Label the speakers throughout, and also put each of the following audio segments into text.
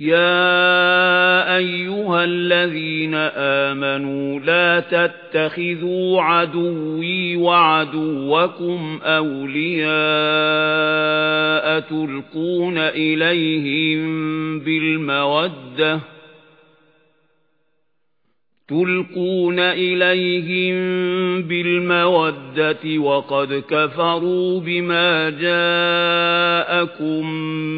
Speaker 1: يَا أَيُّهَا الَّذِينَ آمَنُوا لَا تَتَّخِذُوا عَدُوِّي وَعَدُوَّكُمْ أَوْلِيَاءَ تُلْقُونَ إِلَيْهِم بِالْمَوَدَّةِ تُلْقُونَ إِلَيْهِم بِالْمَوَدَّةِ وَقَدْ كَفَرُوا بِمَا جَاءَكُم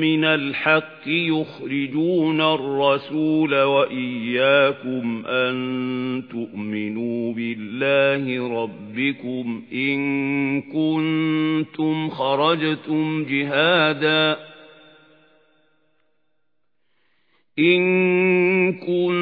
Speaker 1: مِّنَ الْحَقِّ يُخْرِجُونَ الرَّسُولَ وَإِيَّاكُمْ أَن تُؤْمِنُوا بِاللَّهِ رَبِّكُمْ إِن كُنتُمْ خَرَجْتُمْ جِهَادًا إِن كُنتُمْ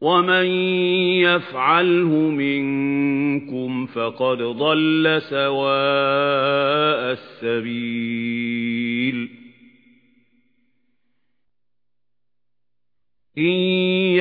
Speaker 1: وَمَن يَفْعَلْهُ مِنكُمْ فَقَدْ ضَلَّ سَوَاءَ السَّبِيلِ إِن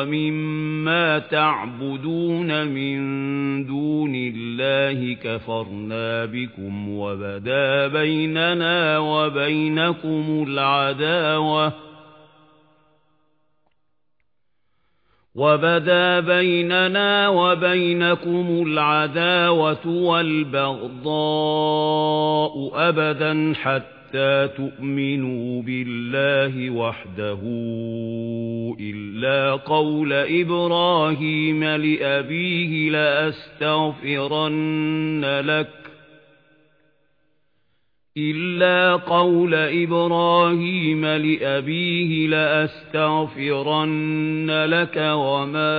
Speaker 1: وَمِمَّا تَعْبُدُونَ مِن دُونِ اللَّهِ كَفَرْنَا بِكُمْ وَبَدَا بَيْنَنَا وَبَيْنَكُمُ الْعَدَاوَةُ وَبَدَا بَيْنَنَا وَبَيْنَكُمُ الْعَدَاوَةُ وَالْبَغْضَاءُ أَبَدًا حَتَّى تُؤْمِنُوا بِاللَّهِ وَحْدَهُ إِلَّا قَوْلَ إِبْرَاهِيمَ لِأَبِيهِ لَأَسْتَغْفِرَنَّ لَكَ إِلَّا قَوْلَ إِبْرَاهِيمَ لِأَبِيهِ لَأَسْتَغْفِرَنَّ لَكَ وَمَا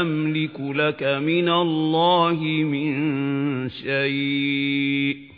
Speaker 1: أَمْلِكُ لَكَ مِنَ اللَّهِ مِنْ شَيْءٍ